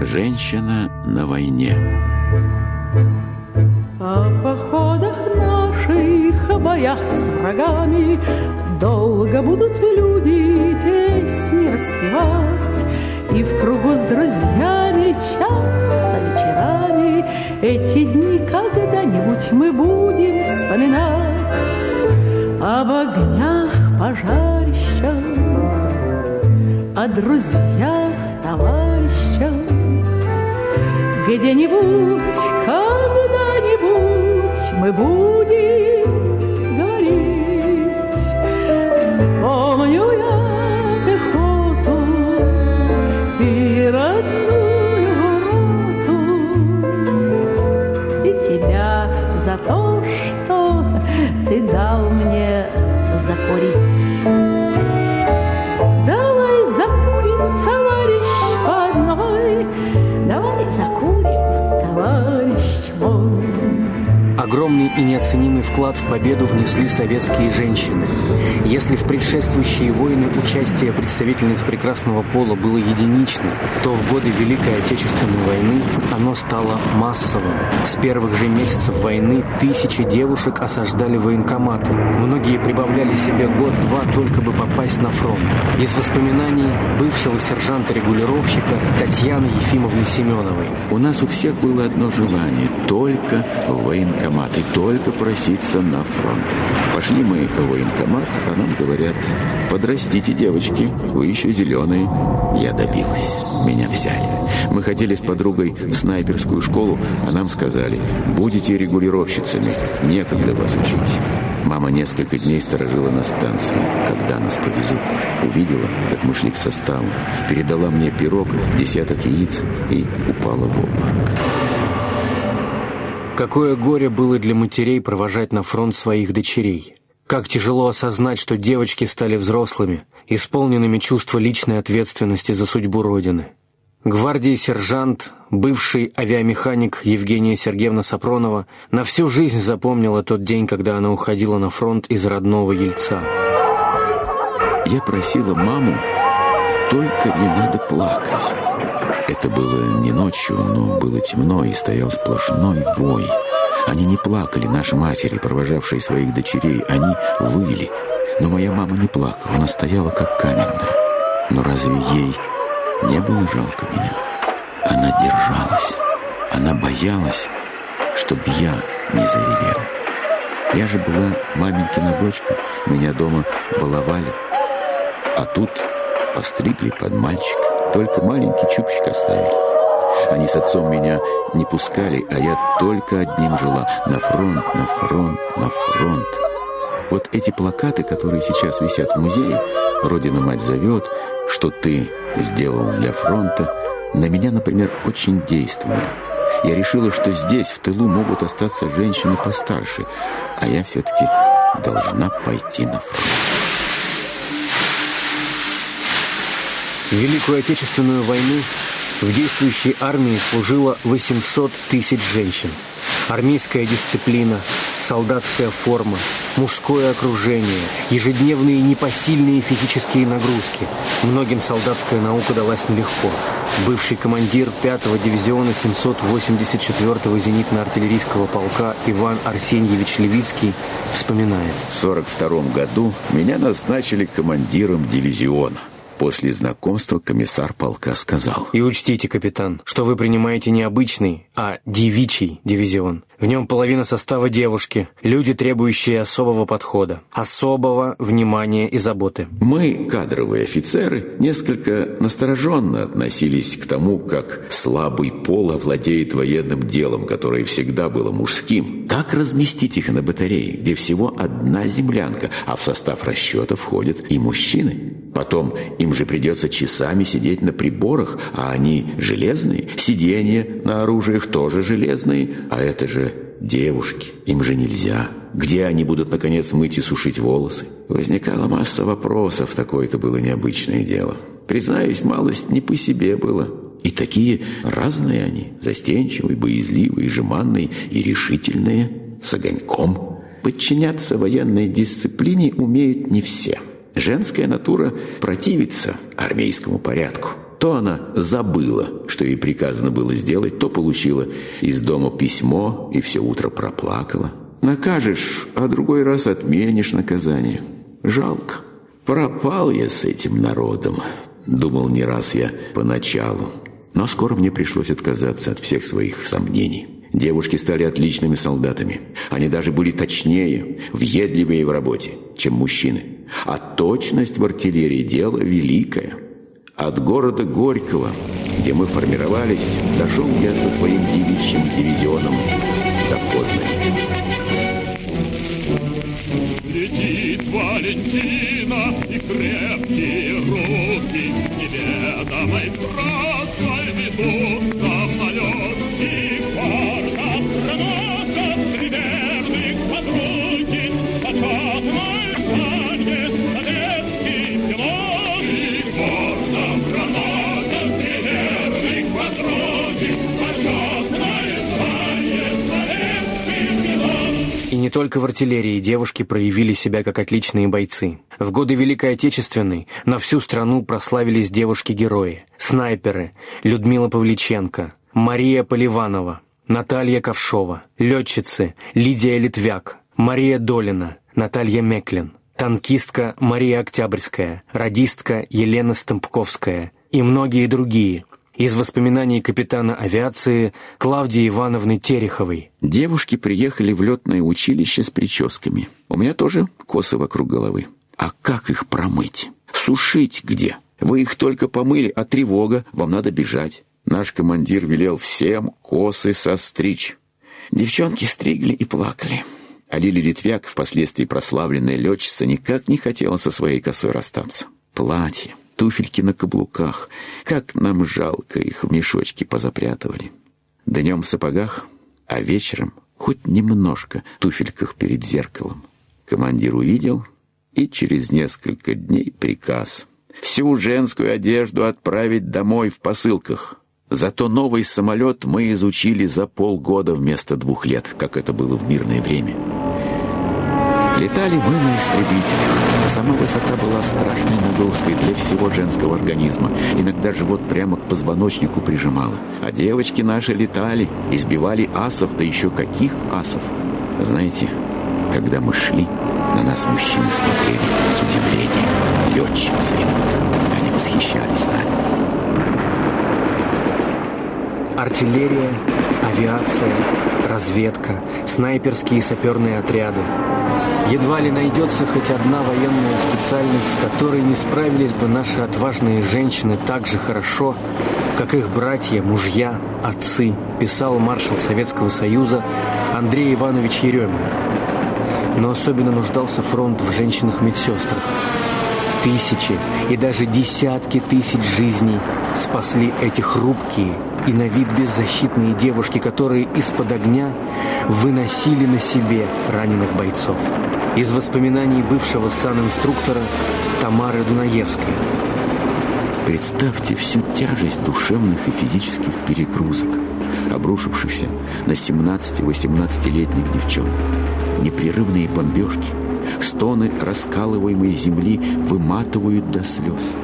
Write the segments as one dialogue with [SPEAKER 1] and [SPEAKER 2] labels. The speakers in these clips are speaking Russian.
[SPEAKER 1] Женщина на войне.
[SPEAKER 2] О походах наших, о боях с врагами Долго будут люди песни распевать И в кругу с друзьями часто вечерами Эти дни когда-нибудь мы будем вспоминать Об огнях пожарищах, о друзьях, где-нибудь, когда-нибудь мы будем
[SPEAKER 3] Огромный и неоценимый вклад в победу внесли советские женщины. Если в предшествующие войны участие представительниц прекрасного пола было единичным, то в годы Великой Отечественной войны оно стало массовым. С первых же месяцев войны тысячи девушек осаждали военкоматы. Многие прибавляли себе год-два только бы попасть на фронт. Из воспоминаний бывшего сержанта-регулировщика Татьяны Ефимовны Семеновой.
[SPEAKER 1] У нас у всех было одно желание – только военкомат и только проситься на фронт. Пошли мы в военкомат, а нам говорят, подрастите, девочки, вы еще зеленые. Я добилась. Меня взяли. Мы ходили с подругой в снайперскую школу, а нам сказали, будете регулировщицами, некогда вас учить. Мама несколько дней сторожила на станции, когда нас повезут. Увидела, как мы шли к составу, передала мне пирог, десяток яиц и упала в обморок.
[SPEAKER 3] Какое горе было для матерей провожать на фронт своих дочерей. Как тяжело осознать, что девочки стали взрослыми, исполненными чувства личной ответственности за судьбу Родины. Гвардии сержант, бывший авиамеханик Евгения Сергеевна Сапронова, на всю жизнь запомнила тот день, когда она уходила на фронт из родного Ельца.
[SPEAKER 1] Я просила маму, только не надо плакать. Это было не ночью, но было темно, и стоял сплошной вой. Они не плакали, наши матери, провожавшие своих дочерей, они выли. Но моя мама не плакала, она стояла как каменная. Но разве ей не было жалко меня? Она держалась, она боялась, чтобы я не заревел. Я же была маменькина дочка, меня дома баловали. А тут постригли под мальчика. Только маленький чубчик оставили. Они с отцом меня не пускали, а я только одним жила. На фронт, на фронт, на фронт. Вот эти плакаты, которые сейчас висят в музее, «Родина-мать зовет», «Что ты сделал для фронта», на меня, например, очень действуют. Я решила, что здесь, в тылу, могут остаться женщины постарше, а я все-таки должна пойти на фронт.
[SPEAKER 3] В Великую Отечественную войну в действующей армии служило 800 тысяч женщин. Армейская дисциплина, солдатская форма, мужское окружение, ежедневные непосильные физические нагрузки. Многим солдатская наука далась нелегко. Бывший командир 5-го дивизиона 784-го зенитно-артиллерийского полка Иван Арсеньевич Левицкий вспоминает.
[SPEAKER 1] В 42 году меня назначили командиром дивизиона. После знакомства комиссар полка сказал.
[SPEAKER 3] И учтите, капитан, что вы принимаете не обычный, а девичий дивизион. В нем половина состава девушки, люди, требующие особого подхода, особого внимания и заботы.
[SPEAKER 1] Мы, кадровые офицеры, несколько настороженно относились к тому, как слабый пол овладеет военным делом, которое всегда было мужским. Как разместить их на батарее, где всего одна землянка, а в состав расчета входят и мужчины? Потом им же придется часами сидеть на приборах, а они железные. Сиденья на оружиях тоже железные, а это же девушки. Им же нельзя. Где они будут, наконец, мыть и сушить волосы? Возникала масса вопросов, такое-то было необычное дело. Признаюсь, малость не по себе было. И такие разные они, застенчивые, боязливые, жеманные и решительные, с огоньком. Подчиняться военной дисциплине умеют не все – Женская натура противится армейскому порядку. То она забыла, что ей приказано было сделать, то получила из дома письмо и все утро проплакала. Накажешь, а другой раз отменишь наказание. Жалко. Пропал я с этим народом, думал не раз я поначалу. Но скоро мне пришлось отказаться от всех своих сомнений. Девушки стали отличными солдатами. Они даже были точнее, въедливее в работе, чем мужчины. А точность в артиллерии – дело великое. От города Горького, где мы формировались, дошел я со своим девичьим дивизионом до Познани.
[SPEAKER 4] Летит Валентина и крепкие руки Неведомой трассой
[SPEAKER 3] только в артиллерии девушки проявили себя как отличные бойцы. В годы Великой Отечественной на всю страну прославились девушки-герои. Снайперы Людмила Павличенко, Мария Поливанова, Наталья Ковшова, летчицы Лидия Литвяк, Мария Долина, Наталья Меклин, танкистка Мария Октябрьская, радистка Елена Стымпковская и многие другие – из воспоминаний капитана авиации Клавдии Ивановны Тереховой.
[SPEAKER 1] Девушки приехали в летное училище с прическами. У меня тоже косы вокруг головы. А как их промыть? Сушить где? Вы их только помыли, а тревога, вам надо бежать. Наш командир велел всем косы состричь. Девчонки стригли и плакали. А Лили Литвяк, впоследствии прославленная летчица, никак не хотела со своей косой расстаться. Платье, туфельки на каблуках. Как нам жалко их в мешочки позапрятывали. Днем в сапогах, а вечером хоть немножко туфельках перед зеркалом. Командир увидел, и через несколько дней приказ. Всю женскую одежду отправить домой в посылках. Зато новый самолет мы изучили за полгода вместо двух лет, как это было в мирное время. Летали мы на истребителях. Сама высота была страшной нагрузкой для всего женского организма. Иногда живот прямо к позвоночнику прижимало. А девочки наши летали, избивали асов, да еще каких асов. Знаете, когда мы шли, на нас мужчины смотрели с удивлением. Летчицы идут. Они восхищались нами.
[SPEAKER 3] Артиллерия, авиация, разведка, снайперские и саперные отряды. Едва ли найдется хоть одна военная специальность, с которой не справились бы наши отважные женщины так же хорошо, как их братья, мужья, отцы, писал маршал Советского Союза Андрей Иванович Еременко. Но особенно нуждался фронт в женщинах-медсестрах. Тысячи и даже десятки тысяч жизней спасли эти хрупкие и на вид беззащитные девушки, которые из-под огня выносили на себе раненых бойцов. Из воспоминаний бывшего санинструктора Тамары Дунаевской.
[SPEAKER 1] Представьте всю тяжесть душевных и физических перегрузок, обрушившихся на 17-18-летних девчонок. Непрерывные бомбежки, стоны раскалываемой земли выматывают до слез.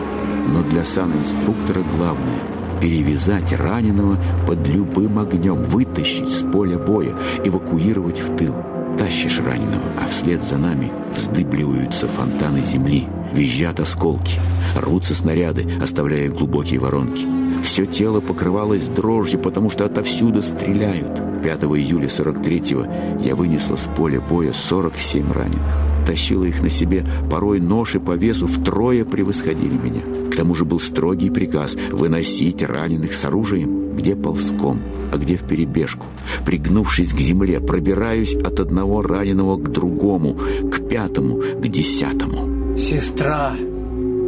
[SPEAKER 1] Но для санинструктора главное – перевязать раненого под любым огнем, вытащить с поля боя, эвакуировать в тыл. Тащишь раненого, а вслед за нами вздыбливаются фонтаны земли, визжат осколки, рвутся снаряды, оставляя глубокие воронки. Все тело покрывалось дрожью, потому что отовсюду стреляют. 5 июля 43-го я вынесла с поля боя 47 раненых. Тащила их на себе, порой ноши по весу втрое превосходили меня. К тому же был строгий приказ выносить раненых с оружием, где ползком, а где вперебежку. Пригнувшись к земле, пробираюсь от одного раненого к другому, к пятому, к десятому.
[SPEAKER 5] «Сестра,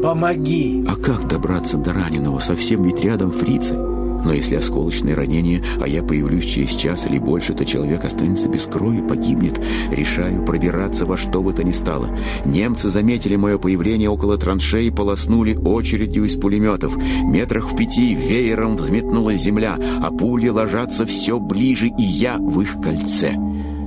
[SPEAKER 5] помоги!»
[SPEAKER 1] А как добраться до раненого? Совсем ведь рядом фрицы. Но если осколочное ранение, а я появлюсь через час или больше, то человек останется без крови, погибнет. Решаю пробираться во что бы то ни стало. Немцы заметили мое появление около траншеи, полоснули очередью из пулеметов. Метрах в пяти веером взметнулась земля, а пули ложатся все ближе, и я в их кольце.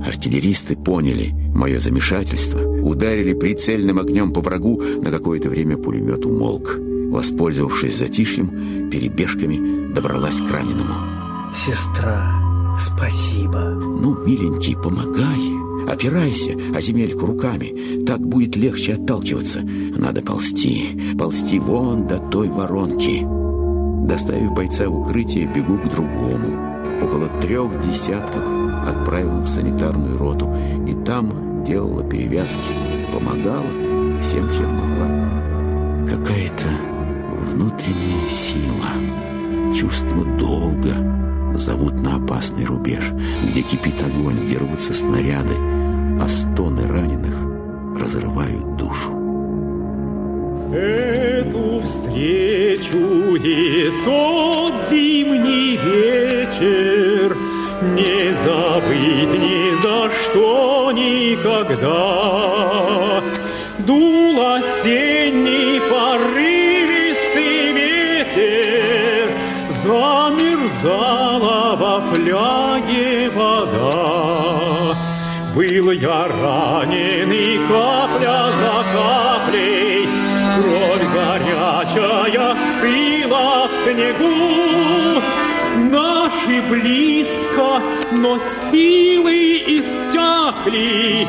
[SPEAKER 1] Артиллеристы поняли мое замешательство, ударили прицельным огнем по врагу, на какое-то время пулемет умолк. Воспользовавшись затишьем, перебежками добралась к раненому.
[SPEAKER 5] «Сестра, спасибо!»
[SPEAKER 1] «Ну, миленький, помогай!» Опирайся о земельку руками, так будет легче отталкиваться. Надо ползти, ползти вон до той воронки. Доставив бойца в укрытие, бегу к другому. Около трех десятков отправила в санитарную роту, и там делала перевязки, помогала всем, чем могла. Какая-то внутренняя сила, чувство долга зовут на опасный рубеж, где кипит огонь, где рвутся снаряды, а стоны раненых разрывают душу.
[SPEAKER 3] Эту встречу и тот зимний вечер Не забыть ни за что никогда. Дул осенний порывистый ветер, Замерзала во фляге вода. Был я раненый капля за каплей, Кровь горячая стыла в снегу. Наши близко, но силы иссякли,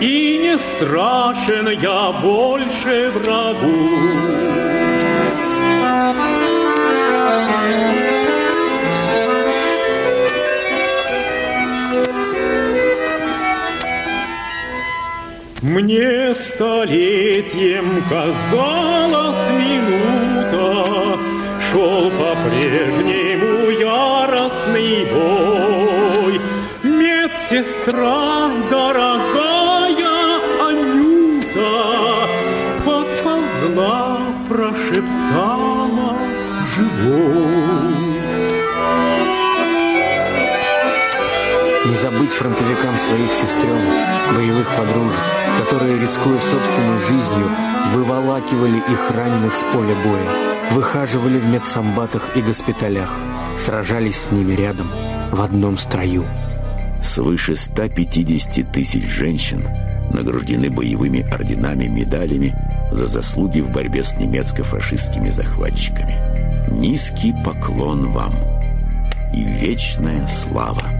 [SPEAKER 3] И не страшен я больше врагу. Мне столетием казалась минута, Шел по-прежнему яростный бой. Медсестра, дорогая Анюта, Подползла, прошептала живой.
[SPEAKER 6] Не забыть фронтовикам своих сестренок, боевых подружек, которые, рискуя собственной жизнью, выволакивали их раненых с поля боя, выхаживали в медсамбатах и госпиталях, сражались с ними рядом, в одном строю.
[SPEAKER 1] Свыше 150 тысяч женщин награждены боевыми орденами, медалями за заслуги в борьбе с немецко-фашистскими захватчиками. Низкий поклон вам и вечная слава.